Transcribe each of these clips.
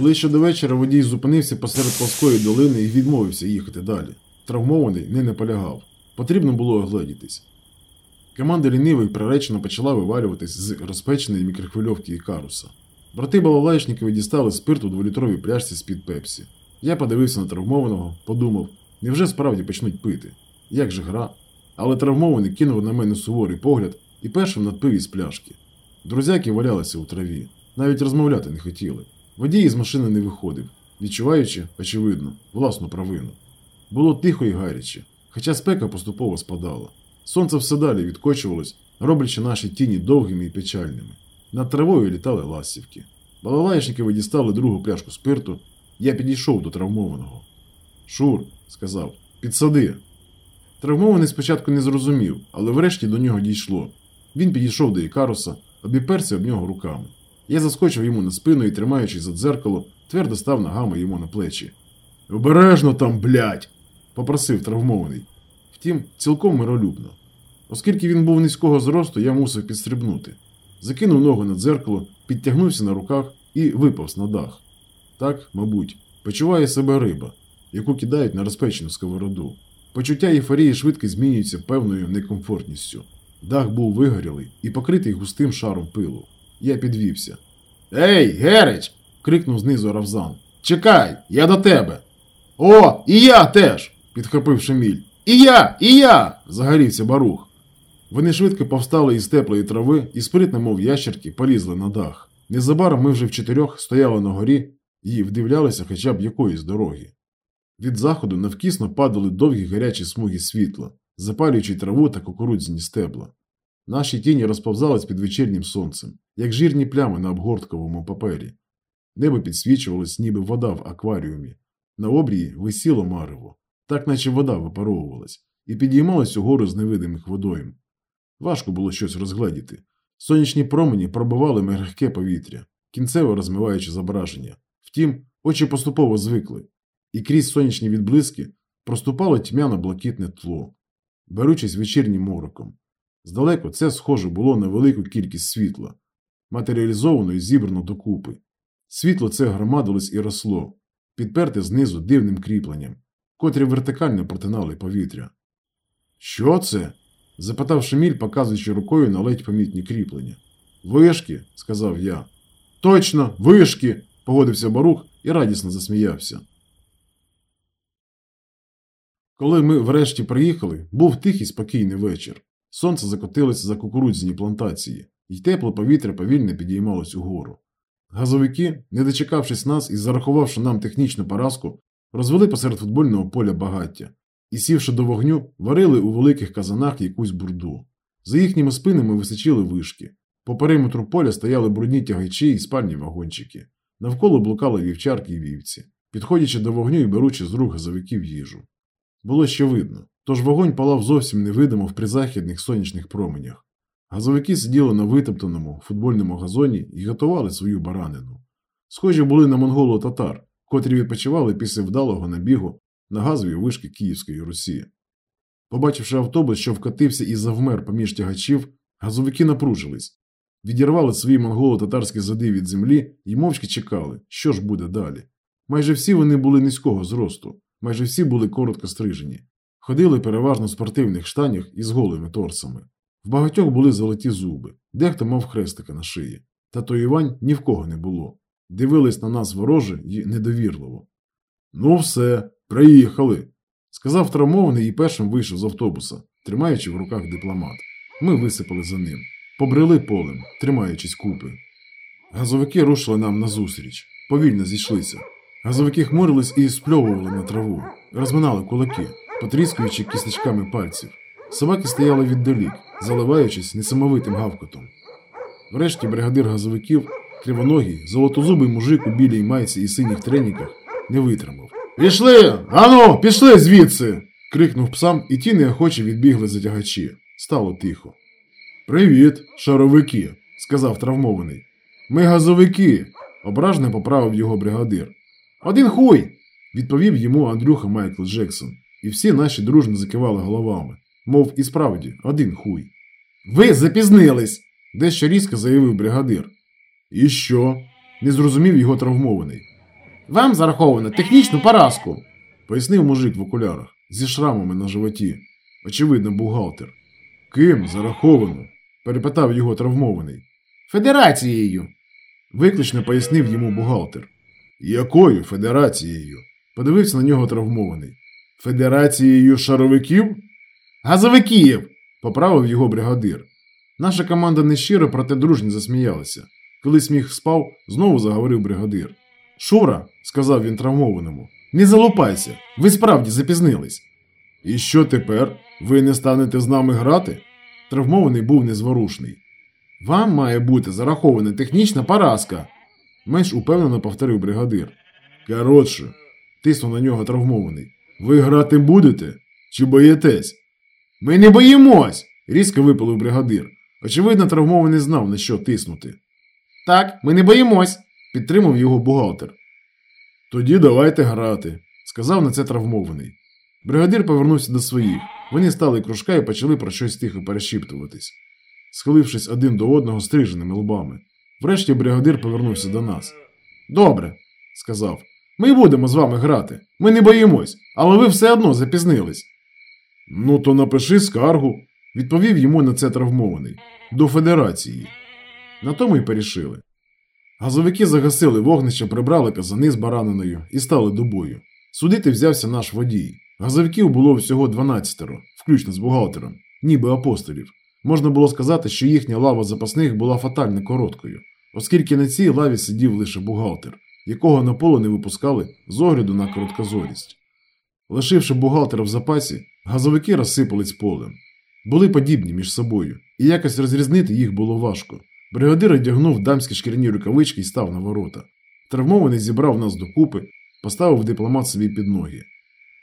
Ближче до вечора водій зупинився посеред плоскої долини і відмовився їхати далі. Травмований не наполягав. Потрібно було огледітись. Команда лінивих приречено почала вивалюватись з розпеченої мікрохвильовки Ікаруса. Брати балалайшникові дістали спирт у дволітровій пляшці з-під пепсі. Я подивився на травмованого, подумав, невже справді почнуть пити? Як же гра? Але травмований кинув на мене суворий погляд і першим надпив із пляшки. Друзяки валялися у траві, навіть розмовляти не хотіли. Водій із машини не виходив, відчуваючи, очевидно, власну провину. Було тихо і гаряче, хоча спека поступово спадала. Сонце все далі відкочувалось, роблячи наші тіні довгими і печальними. Над травою літали ластівки. Балалайшники дістали другу пляшку спирту. Я підійшов до травмованого. Шур, сказав, підсади. Травмований спочатку не зрозумів, але врешті до нього дійшло. Він підійшов до Ікаруса, обіперся об нього руками. Я заскочив йому на спину і, тримаючись за дзеркало, твердо став ногами йому на плечі. Обережно там, блядь!» – попросив травмований. Втім, цілком миролюбно. Оскільки він був низького зросту, я мусив підстрибнути. Закинув ногу на дзеркало, підтягнувся на руках і виповз на дах. Так, мабуть, почуває себе риба, яку кидають на розпечену сковороду. Почуття ейфорії швидко змінюються певною некомфортністю. Дах був вигорілий і покритий густим шаром пилу. Я підвівся. Ей, Герич! крикнув знизу Равзан. Чекай, я до тебе. О, і я теж. підхопив Шеміль. І я, і я. загорівся барух. Вони швидко повстали із теплої трави і спритно, мов ящерки, полізли на дах. Незабаром ми вже в чотирьох стояли на горі і вдивлялися хоча б якоїсь дороги. Від заходу навкісно падали довгі гарячі смуги світла, запалюючи траву та кукурудзяні стебла. Наші тіні розповзались під вечірнім сонцем, як жирні плями на обгортковому папері. Небо підсвічувалось, ніби вода в акваріумі. На обрії висіло марево, так наче вода випаровувалась, і підіймалась угору з невидимих водойм. Важко було щось розгледіти. Сонячні промені пробивали мегке повітря, кінцево розмиваючи зображення. Втім, очі поступово звикли, і крізь сонячні відблиски проступало тьмяно блакитне тло, беручись вечірнім мороком. Здалеку це схоже було на велику кількість світла, матеріалізовано і зібрано докупи. Світло це громадилось і росло, підперте знизу дивним кріпленням, котрі вертикально протинали повітря. Що це? запитав Шеміль, показуючи рукою на ледь помітні кріплення. Вишки, сказав я. Точно, вишки, погодився Барух і радісно засміявся. Коли ми врешті приїхали, був тихий спокійний вечір. Сонце закотилося за кукурудзяні плантації, і тепле повітря повільно підіймалось угору. Газовики, не дочекавшись нас і зарахувавши нам технічну поразку, розвели посеред футбольного поля багаття і, сівши до вогню, варили у великих казанах якусь бурду. За їхніми спинами височили вишки. По периметру поля стояли брудні тягачі і спальні вагончики. Навколо блукали вівчарки і вівці, підходячи до вогню і беручи з рук газовиків їжу. Було ще видно, тож вогонь палав зовсім невидимо в призахідних сонячних променях. Газовики сиділи на витоптаному футбольному газоні і готували свою баранину. Схожі були на монголо татар, котрі відпочивали після вдалого набігу на газові вишки Київської Русі. Побачивши автобус, що вкатився і завмер поміж тягачів, газовики напружились, відірвали свої монголо-татарські зади від землі і мовчки чекали, що ж буде далі. Майже всі вони були низького зросту, майже всі були коротко стрижені, ходили переважно в спортивних штанях із голими торсами. В багатьох були золоті зуби, дехто мав хрестика на шиї. Татуювань ні в кого не було. Дивились на нас вороже і недовірливо. Ну, все, приїхали, сказав травмований і першим вийшов з автобуса, тримаючи в руках дипломат. Ми висипали за ним, побрели полем, тримаючись купи. Газовики рушили нам назустріч, повільно зійшлися. Газовики хмурились і спльовували на траву, розминали кулаки, потріскуючи кісточками пальців. Собаки стояли віддалік, заливаючись несамовитим гавкотом. Врешті бригадир газовиків, кривоногий, золотозубий мужик у білій майці і синіх треніках, не витримав. Пішли! Ану, пішли звідси. крикнув псам, і ті неохоче відбігли за тягачі. Стало тихо. Привіт, шаровики, сказав травмований. Ми газовики, ображно поправив його бригадир. Один хуй, відповів йому Андрюха Майкл Джексон, і всі наші дружно закивали головами, мов і справді, один хуй. Ви запізнились, дещо різко заявив бригадир. І що? не зрозумів його травмований. Вам зараховано технічну поразку, пояснив мужик в окулярах зі шрамами на животі. Очевидно, бухгалтер. Ким зараховано? перепитав його травмований. Федерацією. Виклично пояснив йому бухгалтер. Якою федерацією? Подивився на нього травмований. Федерацією шаровиків? Газовиків! поправив його бригадир. Наша команда нещиро, проте дружньо засміялася. Коли сміх спав, знову заговорив бригадир. Шура, сказав він травмованому, не залупайся, ви справді запізнились. І що тепер? Ви не станете з нами грати? Травмований був незворушний. Вам має бути зарахована технічна поразка, менш упевнено повторив бригадир. Коротше, тиснув на нього травмований. Ви грати будете? Чи боїтесь? Ми не боїмось, різко випалив бригадир. Очевидно, травмований знав, на що тиснути. Так, ми не боїмось, підтримав його бухгалтер. Тоді давайте грати, сказав на це травмований. Бригадир повернувся до своїх. Вони стали кружка і почали про щось тихо перешіптуватись, схилившись один до одного стриженими лбами. Врешті бригадир повернувся до нас. Добре, сказав. Ми будемо з вами грати. Ми не боїмось, але ви все одно запізнились. Ну, то напиши скаргу, відповів йому на це травмований. До федерації. На тому й перішили. Газовики загасили вогнище, прибрали казани з бараниною і стали до бою. Судити взявся наш водій. Газовиків було всього 12, включно з бухгалтером, ніби апостолів. Можна було сказати, що їхня лава запасних була фатально короткою, оскільки на цій лаві сидів лише бухгалтер, якого на поле не випускали з огляду на короткозорість. Лишивши бухгалтера в запасі, газовики розсипались полем. Були подібні між собою, і якось розрізнити їх було важко. Бригадир одягнув дамські шкіряні рукавички і став на ворота. Травмований зібрав нас докупи, поставив дипломат собі під ноги.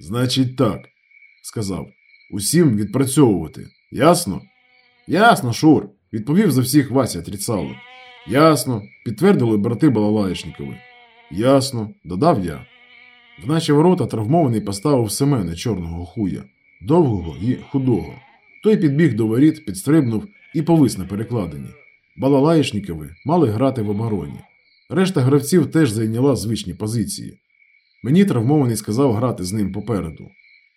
Значить, так, сказав. Усім відпрацьовувати. Ясно? Ясно, Шур, відповів за всіх Вася Тріцало. Ясно, підтвердили брати Балалаєшнікови. Ясно, додав я. В наші ворота травмований поставив Семена чорного хуя, довгого і худого. Той підбіг до воріт, підстрибнув і повис на перекладині. Балалаєшнікови мали грати в обороні. Решта гравців теж зайняла звичні позиції. Мені травмований сказав грати з ним попереду.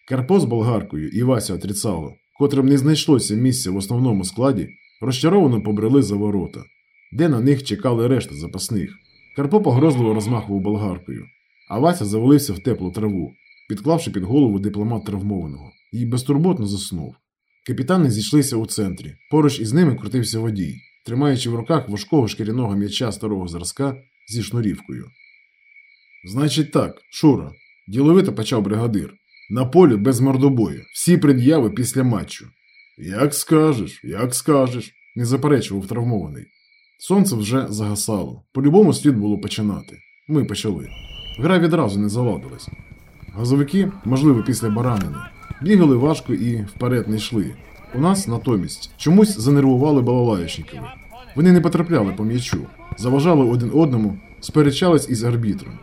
Карпо з болгаркою і Вася отрицало, котрим не знайшлося місця в основному складі, розчаровано побрели за ворота, де на них чекали решта запасних. Карпо погрозливо розмахував болгаркою, а Вася завалився в теплу траву, підклавши під голову дипломат травмованого, і безтурботно заснув. Капітани зійшлися у центрі. Поруч із ними крутився водій, тримаючи в руках важкого шкіряного м'яча старого зразка зі шнурівкою. Значить так, Шура, діловито почав бригадир. На полі без мордобою, всі пред'яви після матчу. Як скажеш, як скажеш, не заперечував травмований. Сонце вже загасало. По-любому слід було починати. Ми почали. Гра відразу не заладилась. Газовики, можливо, після баранини, бігали важко і вперед не йшли. У нас натомість чомусь занервували балалаєшникови. Вони не потрапляли по м'ячу, заважали один одному, сперечались із арбітром.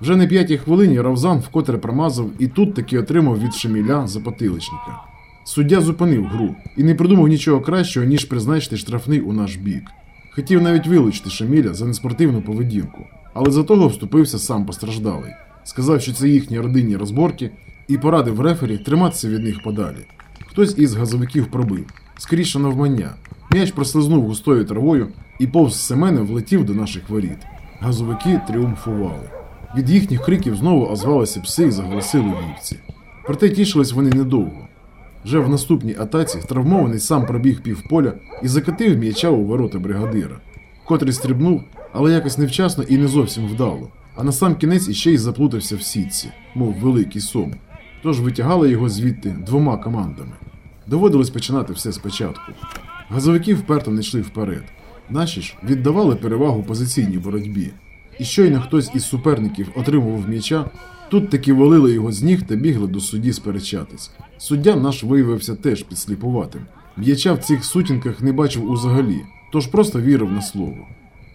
Вже на п'ятій хвилині Равзан вкотре промазав і тут таки отримав від Шеміля запотиличника. Суддя зупинив гру і не придумав нічого кращого, ніж призначити штрафний у наш бік. Хотів навіть вилучити Шеміля за неспортивну поведінку, але за того вступився сам постраждалий. Сказав, що це їхні родинні розборки, і порадив рефері триматися від них подалі. Хтось із газовиків пробив, скоріше навмання. М'яч прослизнув густою травою і повз Семена влетів до наших воріт. Газовики тріумфували. Від їхніх криків знову озвалися пси і заголосили вівці. Проте тішились вони недовго. Вже в наступній атаці травмований сам пробіг півполя і закатив м'яча у ворота бригадира, котрий стрибнув, але якось невчасно і не зовсім вдало, а на сам кінець іще й заплутався в сітці, мов великий сом. Тож витягали його звідти двома командами. Доводилось починати все спочатку. Газовики вперто не йшли вперед. Наші ж віддавали перевагу позиційній боротьбі. І щойно хтось із суперників отримував м'яча, тут таки валили його з ніг та бігли до судді сперечатись. Суддя наш виявився теж підсліпуватим. М'яча в цих сутінках не бачив узагалі, тож просто вірив на слово.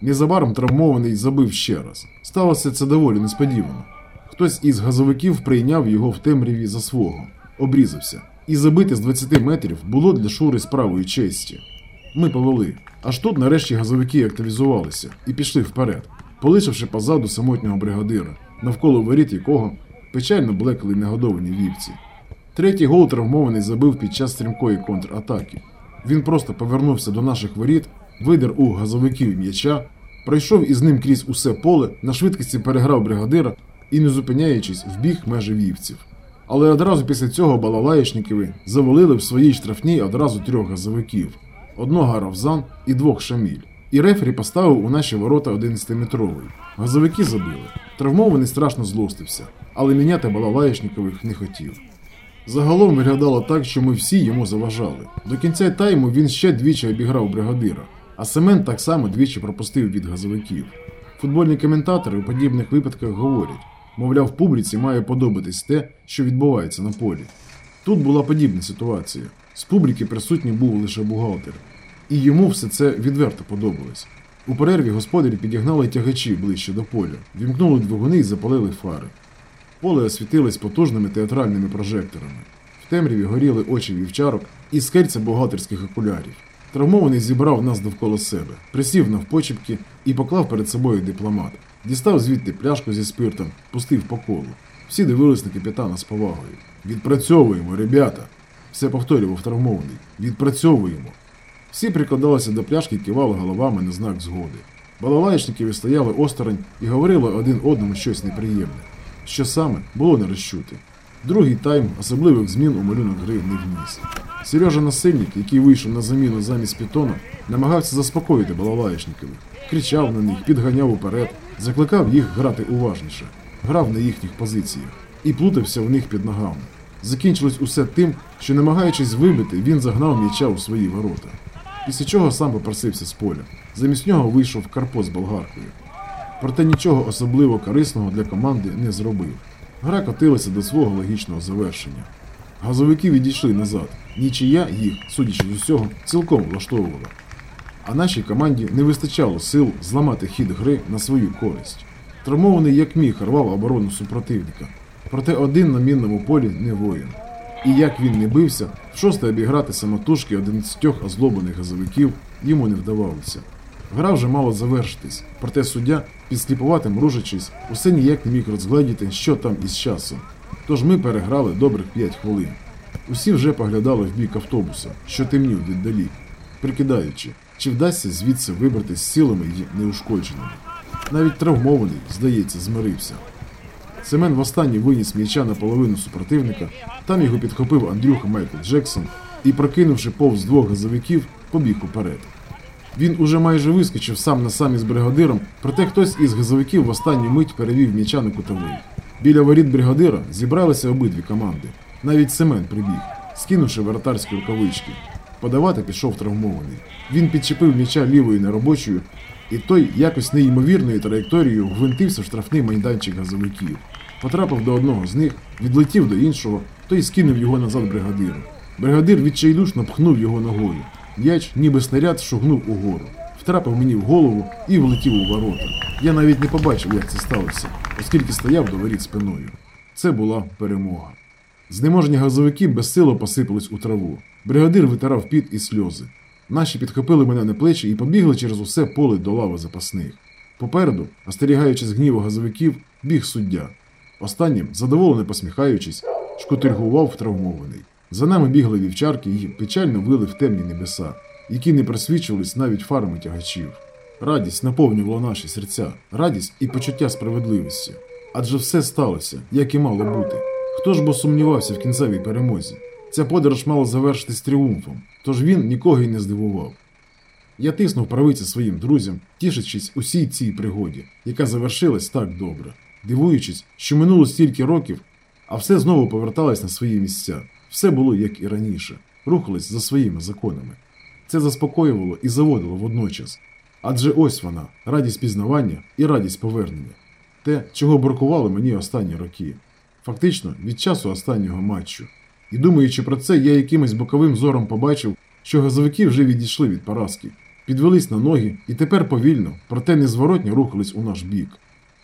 Незабаром травмований забив ще раз. Сталося це доволі несподівано. Хтось із газовиків прийняв його в темряві за свого, обрізався, і забити з 20 метрів було для Шури справою честі. Ми повели. Аж тут нарешті газовики активізувалися і пішли вперед, полишивши позаду самотнього бригадира. навколо воріт якого печально блекли негодовані вівці. Третій гол травмований забив під час стрімкої контратаки. Він просто повернувся до наших воріт, видер у газовиків м'яча, пройшов із ним крізь усе поле, на швидкості переграв бригадира і, не зупиняючись, вбіг межі вівців. Але одразу після цього балалаєшникові завалили в своїй штрафній одразу трьох газовиків: одного Равзан і двох Шаміль. І рефері поставив у наші ворота 11-метровий. Газовики забили. Травмований страшно злостився, але міняти балалаєшникових не хотів. Загалом виглядало так, що ми всі йому заважали. До кінця тайму він ще двічі обіграв бригадира, а Семен так само двічі пропустив від газовиків. Футбольні коментатори у подібних випадках говорять, мовляв, публіці має подобатись те, що відбувається на полі. Тут була подібна ситуація. З публіки присутній був лише бухгалтер, і йому все це відверто подобалось. У перерві господарі підігнали тягачі ближче до поля, вімкнули двигуни і запалили фари. Поле освітилось потужними театральними прожекторами. В темряві горіли очі вівчарок і скельця бухгалтерських окулярів. Травмований зібрав нас довкола себе, присів навпочіпки і поклав перед собою дипломат. Дістав звідти пляшку зі спиртом, пустив по колу. Всі дивились на капітана з повагою. Відпрацьовуємо, ребята! Все повторював травмований. Відпрацьовуємо. Всі прикладалися до пляшки і кивали головами на знак згоди. Балалаєчники стояли осторонь і говорили один одному щось неприємне. Що саме було не розчути. Другий тайм особливих змін у малюнок гри не вніс. Сережа Насильник, який вийшов на заміну замість Пітона, намагався заспокоїти балалаєшників, кричав на них, підганяв уперед, закликав їх грати уважніше, грав на їхніх позиціях і плутався у них під ногами. Закінчилось усе тим, що, намагаючись вибити, він загнав м'яча у свої ворота. Після чого сам попросився з поля. Замість нього вийшов Карпо з болгаркою. Проте нічого особливо корисного для команди не зробив. Гра котилася до свого логічного завершення. Газовики відійшли назад. Нічия їх, судячи з усього, цілком влаштовувала. А нашій команді не вистачало сил зламати хід гри на свою користь. Травмований як міг рвав оборону супротивника. Проте один на мінному полі не воїн. І як він не бився, в шосте обіграти самотужки 11 озлоблених газовиків йому не вдавалося. Гра вже мала завершитись, проте суддя, підсліпувати мружачись, усе ніяк не міг розгледіти, що там із часом. Тож ми переграли добрих 5 хвилин. Усі вже поглядали в бік автобуса, що темнів віддалі, прикидаючи, чи вдасться звідси вибратись цілими й неушкодженими. Навіть травмований, здається, змирився. Семен востаннє виніс м'яча на половину супротивника, там його підхопив Андрюха Майкл Джексон і, прокинувши повз двох газовиків, побіг уперед. Він уже майже вискочив сам на сам із бригадиром, проте хтось із газовиків в останню мить перевів м'яча на кутовий. Біля воріт бригадира зібралися обидві команди. Навіть Семен прибіг, скинувши воротарські рукавички. Подавати пішов травмований. Він підчепив м'яча лівою неробочою, і той якось неймовірною траєкторією вгвинтився в штрафний майданчик газовиків. Потрапив до одного з них, відлетів до іншого, той скинув його назад бригадиру. Бригадир відчайдушно пхнув його ногою. М'яч, ніби снаряд, шугнув угору, втрапив мені в голову і влетів у ворота. Я навіть не побачив, як це сталося, оскільки стояв до воріт спиною. Це була перемога. Знеможені газовики безсило посипались у траву. Бригадир витирав піт і сльози. Наші підхопили мене на плечі і побігли через усе поле до лави запасних. Попереду, остерігаючись гніву газовиків, біг суддя. Останнім, задоволено посміхаючись, шкутильгував травмований. За нами бігли вівчарки і печально вили в темні небеса, які не просвічувались навіть фарами тягачів. Радість наповнювала наші серця, радість і почуття справедливості. Адже все сталося, як і мало бути. Хто ж бо сумнівався в кінцевій перемозі? Ця подорож мала завершитись тріумфом, тож він нікого й не здивував. Я тиснув правиці своїм друзям, тішачись усій цій пригоді, яка завершилась так добре, дивуючись, що минуло стільки років, а все знову поверталось на свої місця. Все було як і раніше, рухалось за своїми законами. Це заспокоювало і заводило водночас. Адже ось вона, радість пізнавання і радість повернення. Те, чого бракувало мені останні роки. Фактично, від часу останнього матчу. І думаючи про це, я якимось боковим зором побачив, що газовики вже відійшли від поразки, підвелись на ноги і тепер повільно, проте незворотньо рухались у наш бік.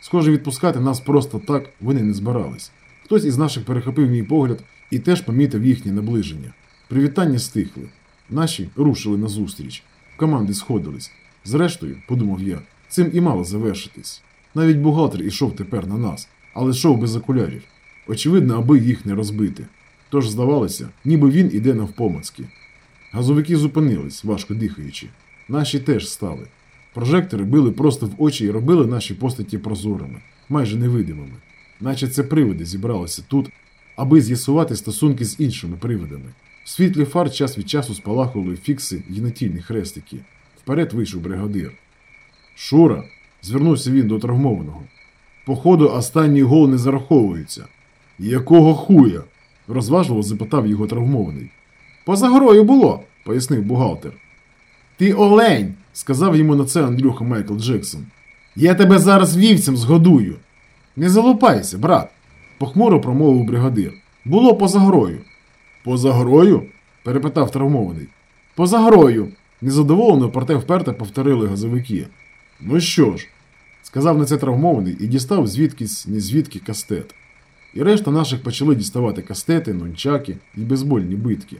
Схоже, відпускати нас просто так вони не збирались. Хтось із наших перехопив мій погляд і теж помітив їхнє наближення. Привітання стихли. Наші рушили назустріч. Команди сходились. Зрештою, подумав я, цим і мало завершитись. Навіть бухгалтер ішов тепер на нас. але йшов без окулярів. Очевидно, аби їх не розбити. Тож здавалося, ніби він іде навпомацьки. Газовики зупинились, важко дихаючи. Наші теж стали. Прожектори били просто в очі і робили наші постаті прозорими, майже невидимими. Наче це привиди зібралися тут, аби з'ясувати стосунки з іншими привидами. В світлі фар час від часу спалахували фікси й натільні хрестики. Вперед вийшов бригадир. Шура, звернувся він до травмованого. Походу, останній гол не зараховується. Якого хуя? розважливо запитав його травмований. Поза грою було, пояснив бухгалтер. Ти олень, сказав йому на це Андрюха Майкл Джексон. Я тебе зараз вівцем згодую. Не залупайся, брат, похмуро промовив бригадир. Було поза грою. Поза грою? перепитав травмований. Поза грою. Незадоволено, проте вперто повторили газовики. Ну що ж, сказав на це травмований і дістав звідкись ні звідки кастет. І решта наших почали діставати кастети, нунчаки і безбольні битки.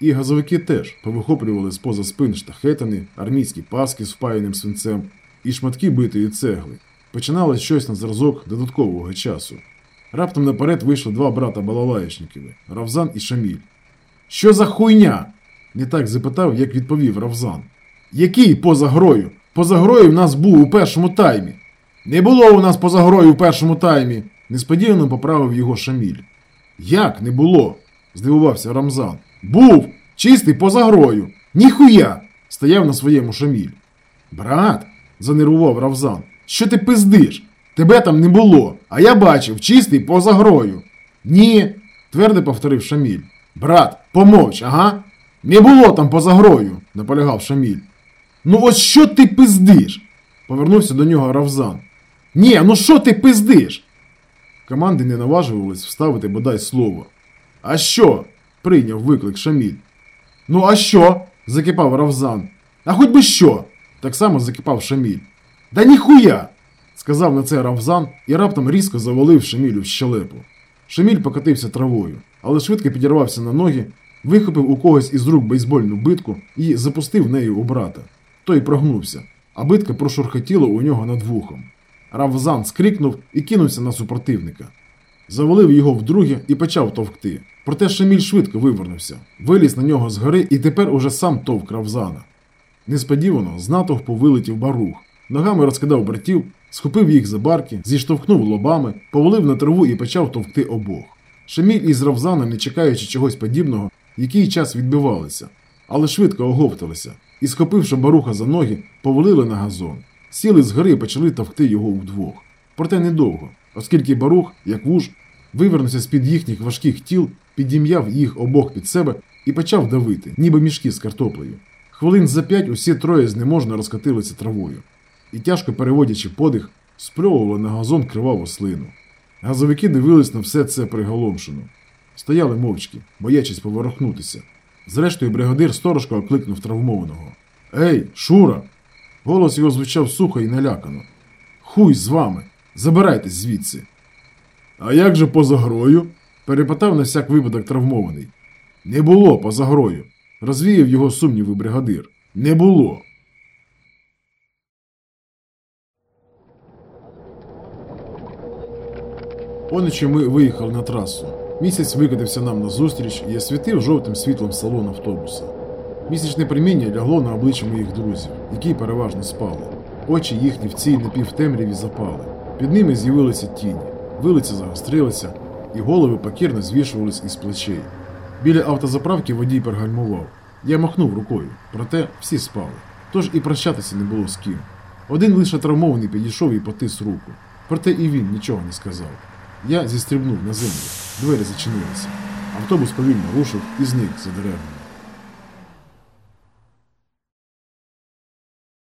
І газовики теж повихоплювали з поза спин штахетини, армійські паски з впаяним свинцем і шматки битої цегли. Починалось щось на зразок додаткового часу. Раптом наперед вийшли два брата Балалаєшнікови – Равзан і Шаміль. Що за хуйня? Не так запитав, як відповів Равзан. Який поза грою? Поза грою в нас був у першому таймі. Не було у нас поза грою у першому таймі. Несподівано поправив його Шаміль. Як не було? здивувався Рамзан. Був! Чистий поза грою. Ніхуя! стояв на своєму Шаміль. Брат, занервував Равзан. Що ти пиздиш? Тебе там не було, а я бачив чистий поза грою. Ні, твердо повторив Шаміль. Брат, помовч, ага. Не було там поза грою, наполягав Шаміль. Ну ось що ти пиздиш? повернувся до нього Равзан. Ні, ну що ти пиздиш? Команди не наважувались вставити бодай слово. А що? прийняв виклик Шаміль. Ну, а що? закипав Равзан. А хоч би що? Так само закипав Шаміль. Да ніхуя! Сказав на це Равзан і раптом різко завалив Шамілю в щелепу. Шаміль покотився травою, але швидко підірвався на ноги, вихопив у когось із рук бейсбольну битку і запустив нею у брата. Той прогнувся, а битка прошурхотіла у нього над вухом. Равзан скрикнув і кинувся на супротивника. Завалив його вдруге і почав товкти. Проте Шаміль швидко вивернувся, виліз на нього згори і тепер уже сам товк Равзана. Несподівано з натовпу вилетів барух, ногами розкидав братів, схопив їх за барки, зіштовхнув лобами, повалив на траву і почав товкти обох. Шаміль із Равзаном, не чекаючи чогось подібного, який час відбивалися, але швидко оговталися і, схопивши баруха за ноги, повалили на газон. Сіли згори і почали товкти його вдвох. Проте недовго, оскільки барух, як вуж, вивернувся з-під їхніх важких тіл, підім'яв їх обох під себе і почав давити, ніби мішки з картоплею. Хвилин за п'ять усі троє знеможно розкатилися травою і, тяжко переводячи подих, спльовували на газон криваву слину. Газовики дивились на все це приголомшено. Стояли мовчки, боячись поворухнутися. Зрештою, бригадир сторожко окликнув травмованого. Ей, Шура! Голос його звучав сухо і налякано. Хуй з вами! Забирайтесь звідси. А як же поза грою? перепитав на всяк випадок травмований. Не було поза грою. Розвіяв його сумніви бригадир. Не було. Поночі ми виїхали на трасу. Місяць викотився нам назустріч і освітив жовтим світлом салон автобуса. Місячне проміння лягло на обличчя моїх друзів, які переважно спали. Очі їхні в цій напівтемряві запали. Під ними з'явилися тіні, вилиці загострилися, і голови покірно звішувались із плечей. Біля автозаправки водій перегальмував. Я махнув рукою, проте всі спали. Тож і прощатися не було з ким. Один лише травмований підійшов і потис руку. Проте і він нічого не сказав. Я зістрибнув на землю, двері зачинилися. Автобус повільно рушив і зник за деревами.